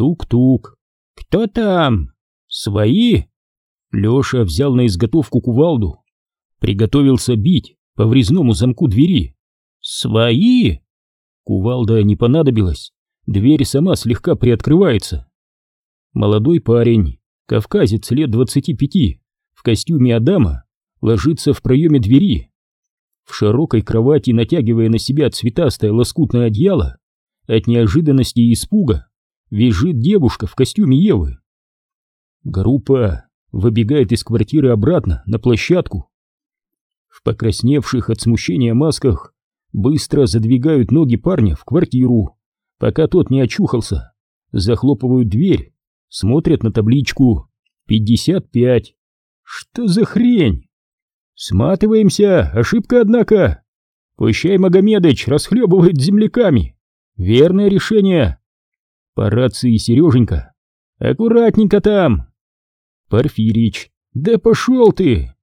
Тук-тук. Кто там? Свои? Леша взял на изготовку кувалду. Приготовился бить по врезному замку двери. Свои? Кувалда не понадобилась. Дверь сама слегка приоткрывается. Молодой парень, кавказец лет двадцати пяти, в костюме Адама, ложится в проеме двери. В широкой кровати, натягивая на себя цветастое лоскутное одеяло, от неожиданности и испуга визжит девушка в костюме Евы. Группа выбегает из квартиры обратно на площадку. В покрасневших от смущения масках быстро задвигают ноги парня в квартиру, пока тот не очухался, захлопывают дверь, смотрят на табличку «55». Что за хрень? Сматываемся, ошибка однако. Пущай Магомедыч расхлебывает земляками. Верное решение. По рации Сереженька. Аккуратненько там. Порфирич. Да пошел ты.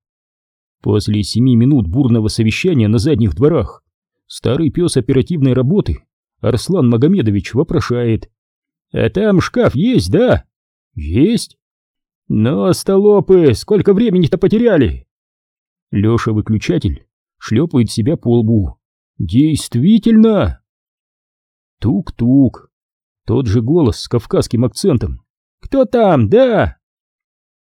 После семи минут бурного совещания на задних дворах старый пес оперативной работы Арслан Магомедович вопрошает. «А там шкаф есть, да?» «Есть». «Ну, остолопы, сколько времени-то потеряли?» Леша выключатель шлепает себя по лбу. «Действительно!» Тук-тук. Тот же голос с кавказским акцентом. «Кто там, да?»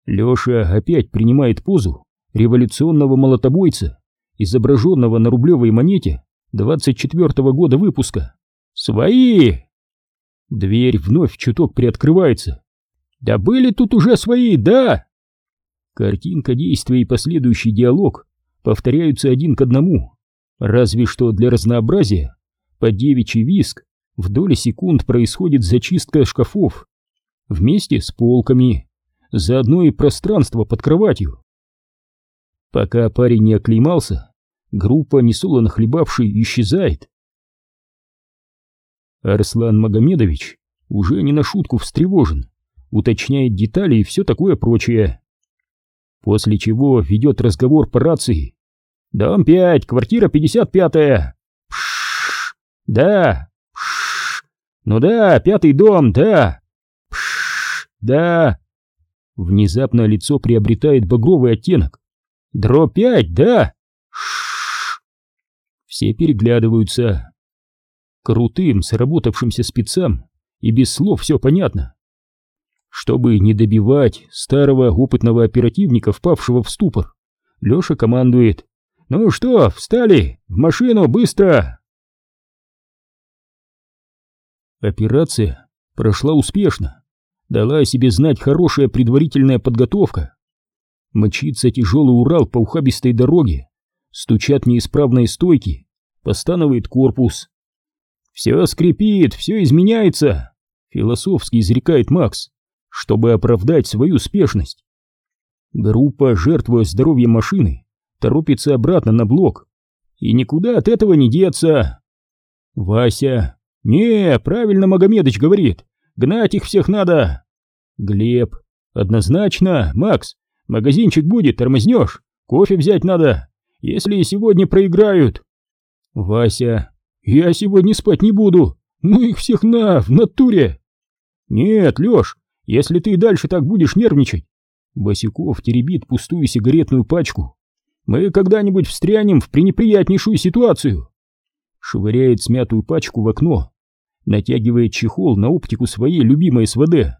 Леша опять принимает позу революционного молотобойца, изображенного на рублевой монете 24-го года выпуска. «Свои!» Дверь вновь чуток приоткрывается. «Да были тут уже свои, да!» Картинка действия и последующий диалог повторяются один к одному, разве что для разнообразия под девичий виск в доли секунд происходит зачистка шкафов вместе с полками, заодно и пространство под кроватью. Пока парень не оклеймался, группа несолоно хлебавшей исчезает. Арслан Магомедович уже не на шутку встревожен, уточняет детали и все такое прочее. После чего ведет разговор по рации. «Дом 5, квартира 55-я». «Пшшш, да, ну да, пятый дом, да, пшшш, да». Внезапно лицо приобретает багровый оттенок. «Дробь 5, да, Шш. Все переглядываются. Крутым, сработавшимся спецам и без слов все понятно. Чтобы не добивать старого опытного оперативника, впавшего в ступор, Леша командует. «Ну что, встали? В машину, быстро!» Операция прошла успешно. Дала о себе знать хорошая предварительная подготовка. Мчится тяжелый Урал по ухабистой дороге, стучат неисправные стойки, постанывает корпус. «Все скрипит, все изменяется», — философски изрекает Макс чтобы оправдать свою успешность. Группа, жертвуя здоровьем машины, торопится обратно на блок. И никуда от этого не деться. Вася. Не, правильно Магомедыч говорит. Гнать их всех надо. Глеб. Однозначно, Макс. Магазинчик будет, тормознешь. Кофе взять надо. Если сегодня проиграют. Вася. Я сегодня спать не буду. Ну их всех на, в натуре. Нет, Лёш, если ты и дальше так будешь нервничать, Босиков теребит пустую сигаретную пачку. Мы когда-нибудь встрянем в пренеприятнейшую ситуацию. Швыряет смятую пачку в окно, натягивает чехол на оптику своей любимой СВД.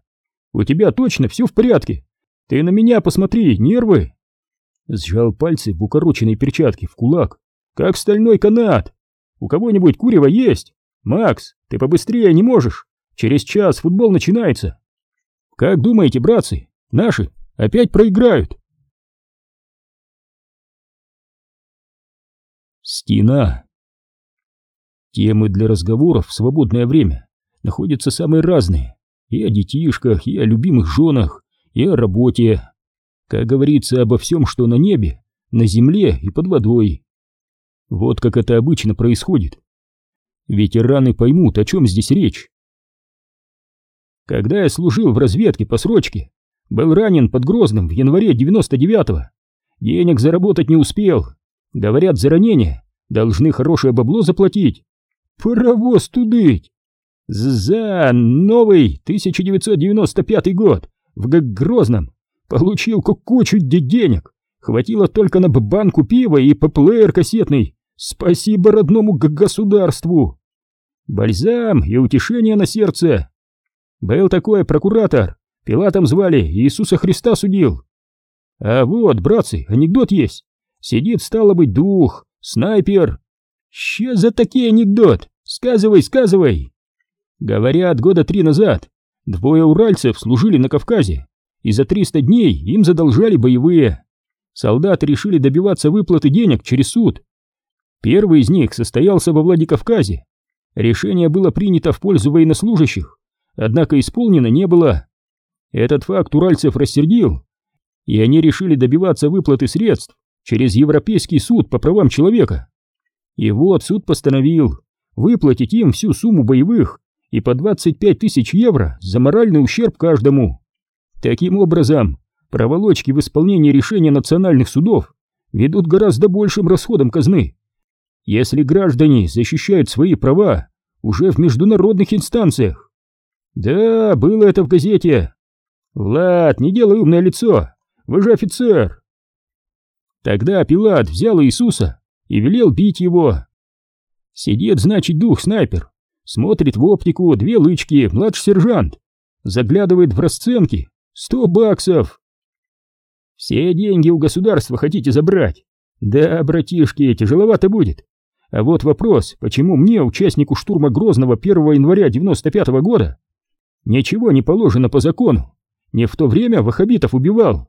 У тебя точно все в порядке? Ты на меня посмотри, нервы. Сжал пальцы в укороченной перчатке в кулак, как стальной канат. У кого-нибудь курева есть? Макс, ты побыстрее не можешь. Через час футбол начинается. Как думаете, братцы, наши опять проиграют? Стена. Темы для разговоров в свободное время находятся самые разные. И о детишках, и о любимых женах, и о работе. Как говорится, обо всем, что на небе, на земле и под водой. Вот как это обычно происходит. Ветераны поймут, о чем здесь речь. Когда я служил в разведке по срочке, был ранен под Грозным в январе 99-го. Денег заработать не успел. Говорят, за ранение должны хорошее бабло заплатить. Паровоз тудыть. За новый 1995 год в Грозном получил кучу денег. Хватило только на банку пива и по плеер кассетный. Спасибо родному государству. Бальзам и утешение на сердце. Был такой прокуратор, Пилатом звали, Иисуса Христа судил. А вот, братцы, анекдот есть. Сидит, стало быть, дух, снайпер. Че за такие анекдот? Сказывай, сказывай. Говорят, года три назад двое уральцев служили на Кавказе, и за 300 дней им задолжали боевые. Солдаты решили добиваться выплаты денег через суд. Первый из них состоялся во Владикавказе. Решение было принято в пользу военнослужащих, однако исполнено не было. Этот факт уральцев рассердил, и они решили добиваться выплаты средств через Европейский суд по правам человека. И вот суд постановил выплатить им всю сумму боевых и по 25 тысяч евро за моральный ущерб каждому. Таким образом, проволочки в исполнении решения национальных судов ведут гораздо большим расходом казны. Если граждане защищают свои права уже в международных инстанциях. Да, было это в газете. Влад, не делай умное лицо, вы же офицер. Тогда Пилат взял Иисуса и велел бить его. Сидит, значит, дух-снайпер, смотрит в оптику две лычки, младший сержант, заглядывает в расценки, сто баксов. Все деньги у государства хотите забрать? Да, братишки, тяжеловато будет. А вот вопрос, почему мне, участнику штурма Грозного 1 января 95 -го года, ничего не положено по закону? Не в то время вахабитов убивал.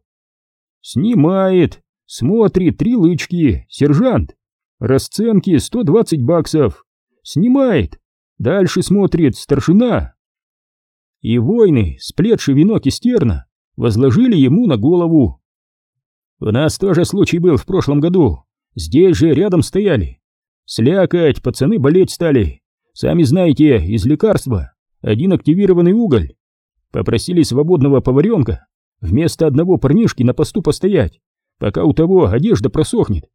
Снимает, смотрит, три лычки, сержант. Расценки 120 баксов. Снимает. Дальше смотрит старшина. И воины, сплетши венок из терна, возложили ему на голову. У нас тоже случай был в прошлом году. Здесь же рядом стояли. Слякать, пацаны болеть стали. Сами знаете, из лекарства. Один активированный уголь. Попросили свободного поваренка вместо одного парнишки на посту постоять, пока у того одежда просохнет.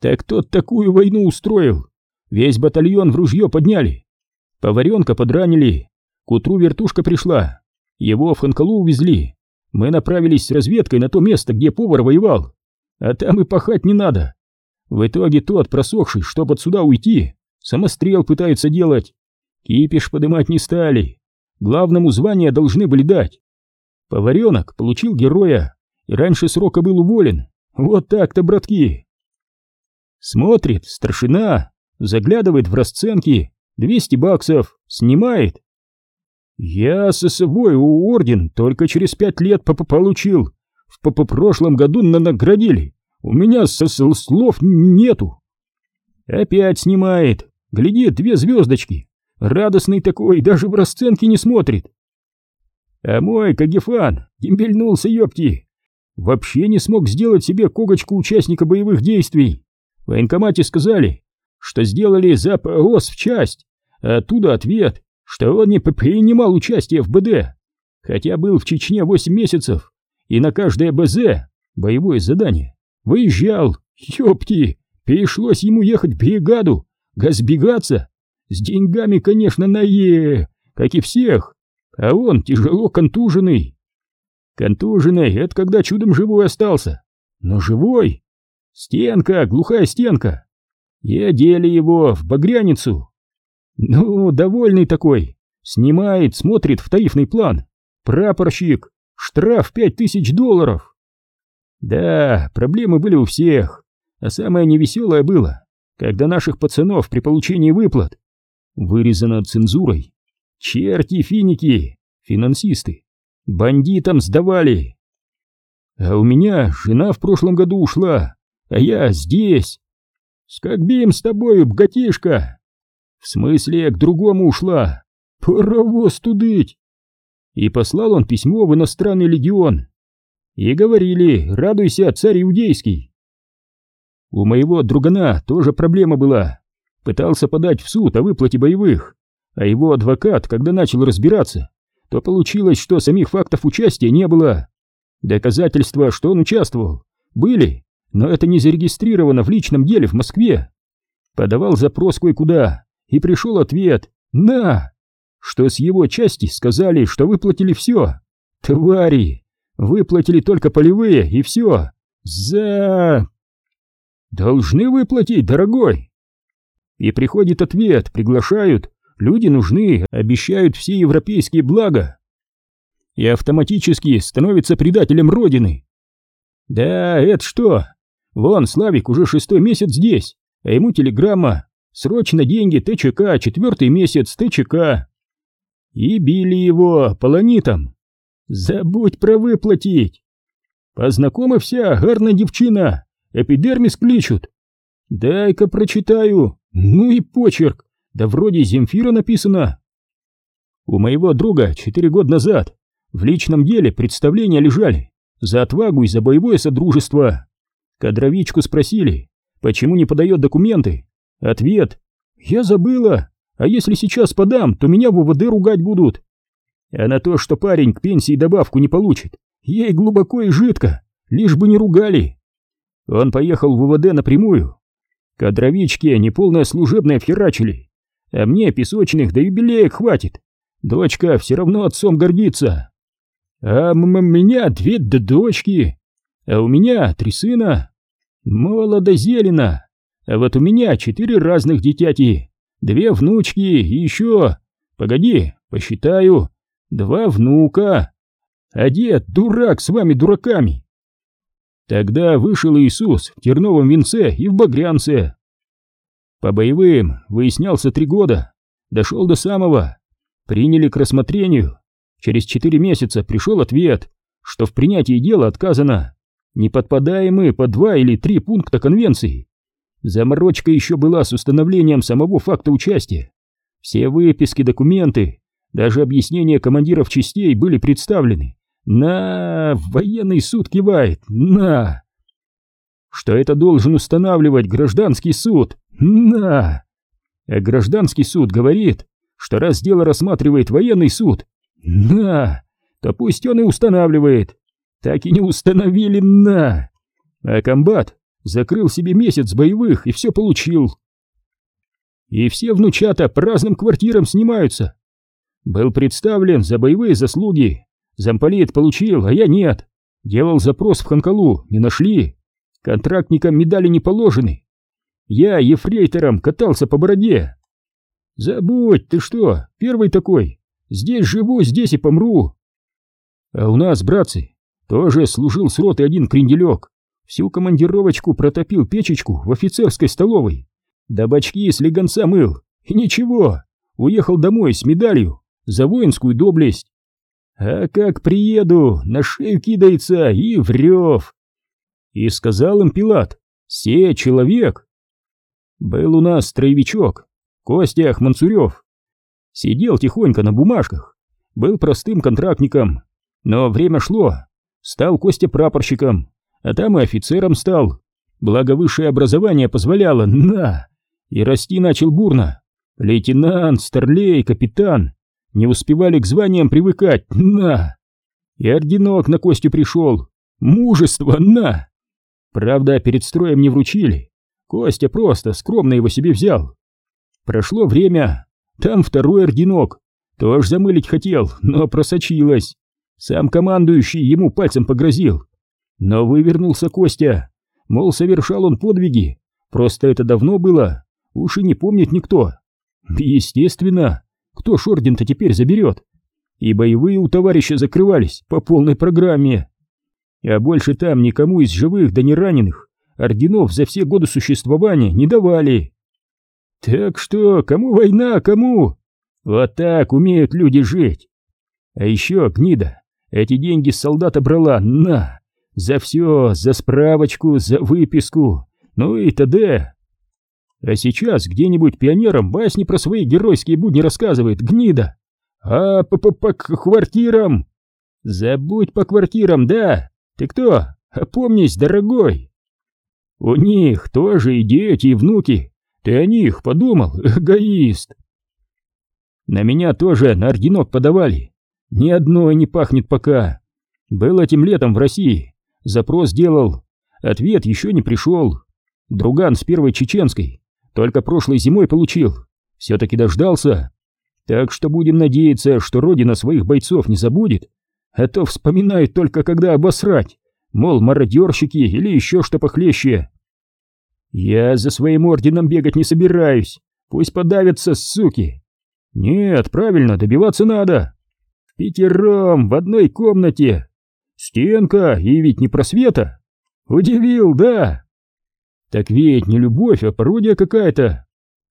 Так тот такую войну устроил. Весь батальон в ружье подняли. Поваренка подранили. К утру вертушка пришла. Его в Ханкалу увезли. Мы направились с разведкой на то место, где повар воевал. А там и пахать не надо. В итоге тот, просохший, чтоб отсюда уйти, самострел пытается делать. Кипиш подымать не стали. Главному звание должны были дать. Поваренок получил героя и раньше срока был уволен. Вот так-то, братки. Смотрит, старшина, заглядывает в расценки, 200 баксов, снимает. Я со собой у орден только через пять лет п -п получил. В п -п прошлом году на наградили. У меня со слов нету. Опять снимает, глядит две звездочки. Радостный такой, даже в расценки не смотрит. А мой Кагефан дембельнулся, ёпти. Вообще не смог сделать себе когочку участника боевых действий. В военкомате сказали, что сделали запрос в часть, а оттуда ответ, что он не принимал участие в БД, хотя был в Чечне 8 месяцев, и на каждое БЗ, боевое задание, выезжал. Ёпти, пришлось ему ехать в бригаду, газбегаться с деньгами, конечно, на Е, как и всех. А он тяжело контуженный. Контуженный — это когда чудом живой остался. Но живой? Стенка, глухая стенка. И одели его в багряницу. Ну, довольный такой. Снимает, смотрит в тарифный план. Прапорщик. Штраф пять тысяч долларов. Да, проблемы были у всех. А самое невеселое было, когда наших пацанов при получении выплат Вырезано цензурой. Черти финики, финансисты, бандитам сдавали. А у меня жена в прошлом году ушла, а я здесь. Скакбим с тобою, богатишка. В смысле, к другому ушла. Паровоз тудыть. И послал он письмо в иностранный легион. И говорили, радуйся, царь иудейский. У моего другана тоже проблема была. Пытался подать в суд о выплате боевых, а его адвокат, когда начал разбираться, то получилось, что самих фактов участия не было. Доказательства, что он участвовал, были, но это не зарегистрировано в личном деле в Москве. Подавал запрос кое-куда, и пришел ответ «На!». что с его части сказали, что выплатили все. Твари! Выплатили только полевые, и все. За... Должны выплатить, дорогой. И приходит ответ, приглашают, люди нужны, обещают все европейские блага. И автоматически становится предателем Родины. Да, это что? Вон, Славик уже шестой месяц здесь, а ему телеграмма. Срочно деньги ТЧК, четвертый месяц ТЧК. И били его полонитом. Забудь про выплатить. Познакомився, гарна девчина, эпидермис кличут. Дай-ка прочитаю. Ну и почерк. Да вроде Земфира написано. У моего друга четыре года назад в личном деле представления лежали за отвагу и за боевое содружество. Кадровичку спросили, почему не подает документы. Ответ «Я забыла, а если сейчас подам, то меня в УВД ругать будут». А на то, что парень к пенсии добавку не получит, ей глубоко и жидко, лишь бы не ругали. Он поехал в УВД напрямую. Кадровички неполное служебное вхерачили, а мне песочных до юбилеек хватит. Дочка все равно отцом гордится. А м меня две дочки, а у меня три сына. Молодо зелено, а вот у меня четыре разных дитяти, две внучки и еще... Погоди, посчитаю. Два внука. А дед дурак с вами дураками. Тогда вышел Иисус в терновом венце и в багрянце. По боевым выяснялся три года. Дошел до самого. Приняли к рассмотрению. Через четыре месяца пришел ответ, что в принятии дела отказано. Не подпадаем мы по два или три пункта конвенции. Заморочка еще была с установлением самого факта участия. Все выписки, документы, даже объяснения командиров частей были представлены. На, военный суд кивает, на. Что это должен устанавливать гражданский суд? На. А гражданский суд говорит, что раз дело рассматривает военный суд, на, то пусть он и устанавливает. Так и не установили на. А комбат закрыл себе месяц боевых и все получил. И все внучата по разным квартирам снимаются. Был представлен за боевые заслуги. Замполит получил, а я нет. Делал запрос в Ханкалу, не нашли. Контрактникам медали не положены. Я ефрейтором катался по бороде. Забудь, ты что, первый такой. Здесь живу, здесь и помру. А у нас, братцы, тоже служил с роты один кренделек. Всю командировочку протопил печечку в офицерской столовой. Да бачки с легонца мыл. И ничего, уехал домой с медалью за воинскую доблесть. А как приеду, на шею кидается и врев. И сказал им Пилат, «Се человек». Был у нас строевичок, Костя Ахманцурев. Сидел тихонько на бумажках, был простым контрактником, но время шло, Стал Костя прапорщиком, а там и офицером стал. Благо высшее образование позволяло, на! И расти начал бурно. Лейтенант, старлей, капитан. Не успевали к званиям привыкать, на! И орденок на Костю пришел. Мужество, на! Правда, перед строем не вручили. Костя просто скромно его себе взял. Прошло время, там второй орденок. Тоже замылить хотел, но просочилось. Сам командующий ему пальцем погрозил. Но вывернулся Костя. Мол, совершал он подвиги. Просто это давно было. Уж и не помнит никто. Естественно. Кто ж орден-то теперь заберет? И боевые у товарища закрывались по полной программе. А больше там никому из живых да не раненых орденов за все годы существования не давали. Так что, кому война, кому? Вот так умеют люди жить. А еще гнида эти деньги с солдата брала, на! За все, за справочку, за выписку, ну и т.д. А сейчас где-нибудь пионерам басни про свои геройские будни рассказывает, гнида. А по, -по, -по квартирам? Забудь по квартирам, да? Ты кто? Опомнись, дорогой. У них тоже и дети, и внуки. Ты о них подумал, эгоист. На меня тоже на орденок подавали. Ни одной не пахнет пока. Был этим летом в России. Запрос делал. Ответ еще не пришел. Друган с первой чеченской. Только прошлой зимой получил. Все-таки дождался. Так что будем надеяться, что родина своих бойцов не забудет, а то вспоминают только когда обосрать, мол, мародерщики или еще что похлеще. Я за своим орденом бегать не собираюсь, пусть подавятся, суки. Нет, правильно, добиваться надо. Пятером, в одной комнате. Стенка, и ведь не просвета. Удивил, да? Так ведь не любовь, а пародия какая-то.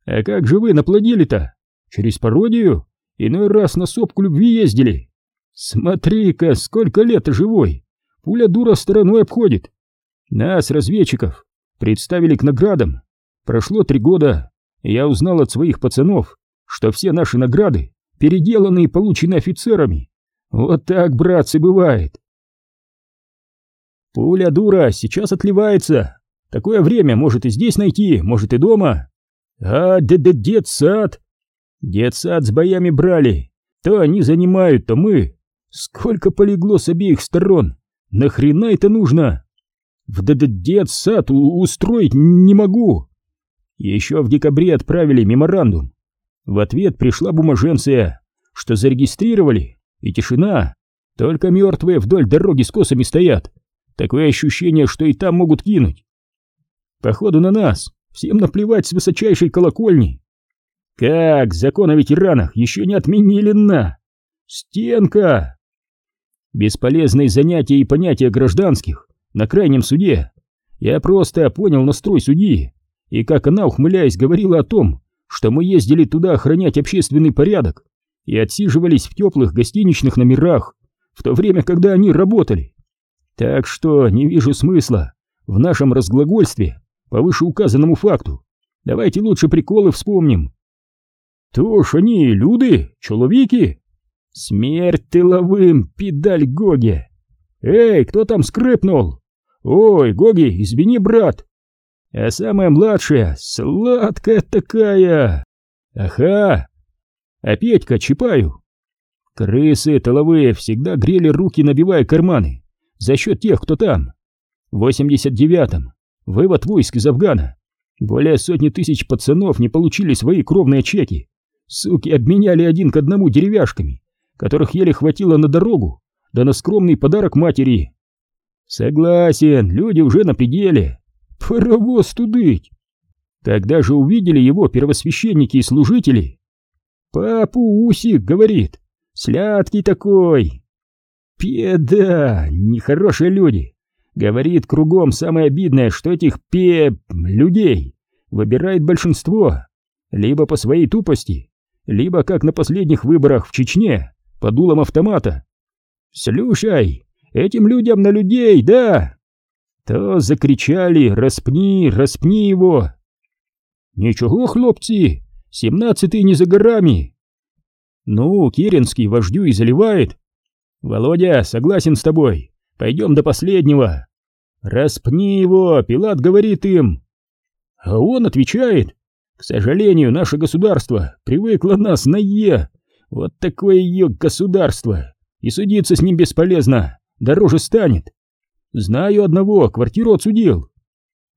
А как же вы наплодили-то? Через пародию? Иной раз на сопку любви ездили. Смотри-ка, сколько лет живой. Пуля дура стороной обходит. Нас, разведчиков, представили к наградам. Прошло три года, и я узнал от своих пацанов, что все наши награды переделаны и получены офицерами. Вот так, братцы, бывает. Пуля дура сейчас отливается. Такое время может и здесь найти, может и дома. А, дед-дед-дед-сад. Детсад с боями брали. То они занимают, то мы. Сколько полегло с обеих сторон. Нахрена это нужно? В детсад устроить не могу. Еще в декабре отправили меморандум. В ответ пришла бумаженция, что зарегистрировали, и тишина. Только мертвые вдоль дороги с косами стоят. Такое ощущение, что и там могут кинуть. Походу на нас, всем наплевать с высочайшей колокольни. Как закон о ветеранах еще не отменили на? Стенка! Бесполезные занятия и понятия гражданских на крайнем суде. Я просто понял настрой судьи, и как она, ухмыляясь, говорила о том, что мы ездили туда охранять общественный порядок и отсиживались в теплых гостиничных номерах, в то время, когда они работали. Так что не вижу смысла в нашем разглагольстве по вышеуказанному факту. Давайте лучше приколы вспомним. То ж они люди, человеки. Смерть тыловым, педаль Гоги. Эй, кто там скрипнул? Ой, Гоги, извини, брат. А самая младшая, сладкая такая. Ага. А Петька Чапаю. Крысы тыловые всегда грели руки, набивая карманы. За счет тех, кто там. В 89-м. Вывод войск из Афгана. Более сотни тысяч пацанов не получили свои кровные чеки. Суки обменяли один к одному деревяшками, которых еле хватило на дорогу, да на скромный подарок матери. Согласен, люди уже на пределе. Паровоз тудыть. Когда же увидели его первосвященники и служители? Папу Усик говорит, сладкий такой. Педа, нехорошие люди. Говорит кругом самое обидное, что этих пе... людей выбирает большинство. Либо по своей тупости, либо, как на последних выборах в Чечне, под дулом автомата. «Слушай, этим людям на людей, да!» То закричали «Распни, распни его!» «Ничего, хлопцы, семнадцатый не за горами!» «Ну, Керенский вождю и заливает!» «Володя, согласен с тобой, пойдем до последнего!» «Распни его!» — Пилат говорит им. А он отвечает к сожалению, наше государство привыкло нас на «е». Вот такое ее государство. И судиться с ним бесполезно, дороже станет. Знаю одного, квартиру отсудил.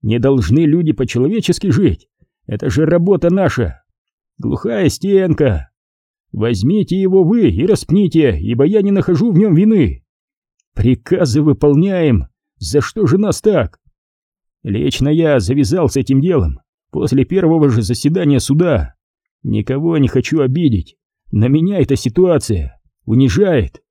Не должны люди по-человечески жить. Это же работа наша. Глухая стенка. Возьмите его вы и распните, ибо я не нахожу в нем вины. Приказы выполняем. За что же нас так? Лично я завязал с этим делом после первого же заседания суда. Никого не хочу обидеть, но меня эта ситуация унижает.